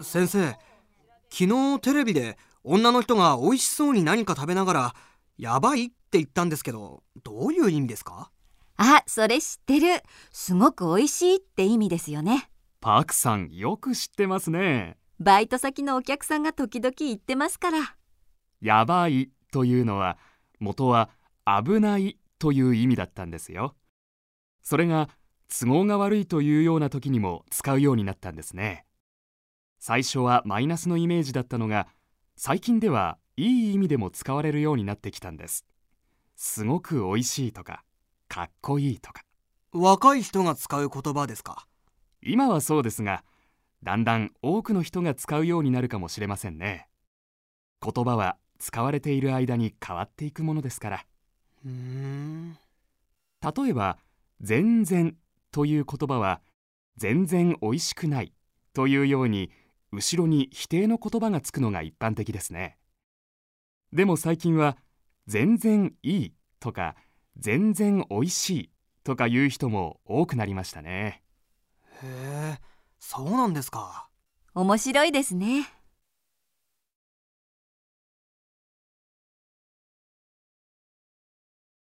先生昨日テレビで女の人が美味しそうに何か食べながらやばいって言ったんですけどどういう意味ですか？あそれ知ってる。すごく美味しいって意味ですよね。パクさんよく知ってますね。バイト先のお客さんが時々言ってますから。やばいというのは元は危ないという意味だったんですよ。それが都合が悪いというような時にも使うようになったんですね。最初はマイナスのイメージだったのが最近ではいい意味でも使われるようになってきたんです。すごく美味しいとかかっこいいとか。若い人が使う言葉ですか？今はそうですがだんだん多くの人が使うようになるかもしれませんね。言葉は使われている間に変わっていくものですから。うーん。例えば「全然」という言葉は「全然美味しくない」というように後ろに否定の言葉がつくのが一般的ですね。でも最近は「全然いい」とか「全然美味しい」とか言う人も多くなりましたね。へえそうなんですか。面白いですね